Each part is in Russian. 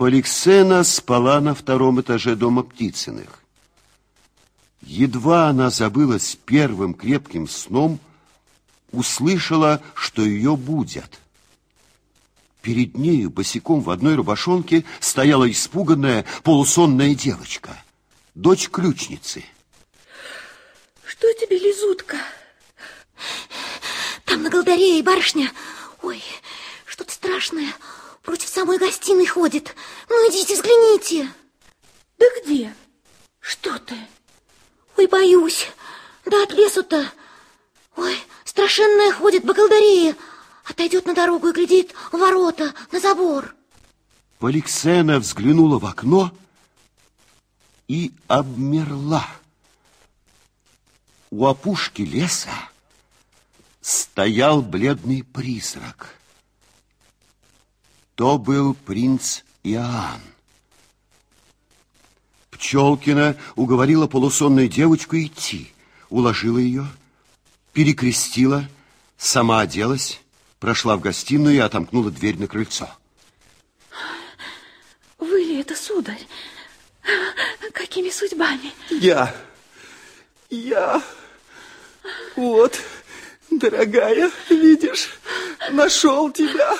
Поликсена спала на втором этаже дома Птицыных. Едва она забылась первым крепким сном, услышала, что ее будят. Перед нею босиком в одной рубашонке стояла испуганная полусонная девочка, дочь ключницы. Что тебе, Лизутка? Там на галдарее барышня. Ой, что-то страшное. Против самой гостиной ходит. Ну, идите, взгляните. Да где? Что ты? Ой, боюсь. Да от лесу-то. Ой, страшенная ходит по галдарее. Отойдет на дорогу и глядит в ворота, на забор. Поликсена взглянула в окно и обмерла. У опушки леса стоял бледный призрак. То был принц Иоанн. Пчелкина уговорила полусонную девочку идти, уложила ее, перекрестила, сама оделась, прошла в гостиную и отомкнула дверь на крыльцо. Вы ли это, сударь? Какими судьбами? Я. Я. Вот, дорогая, видишь, нашел тебя.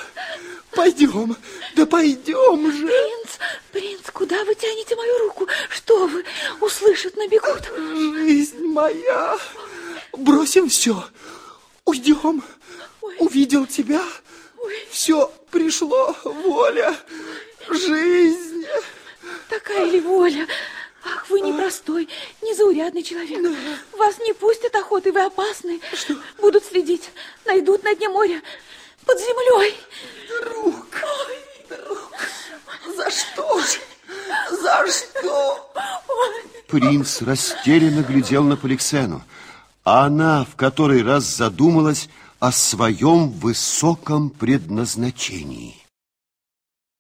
Пойдем, да пойдем же. Принц, принц, куда вы тянете мою руку? Что вы, услышат, набегут? Жизнь моя. Бросим все, уйдем. Ой. Увидел тебя, Ой. все пришло, воля, жизнь. Такая ли воля? Ах, вы непростой, незаурядный человек. Да. Вас не пустят охоты, вы опасны. Что? Будут следить, найдут на дне моря, под землей. Друг, Ой. друг, за что? За что? Принц растерянно глядел на Поликсену, а она в который раз задумалась о своем высоком предназначении.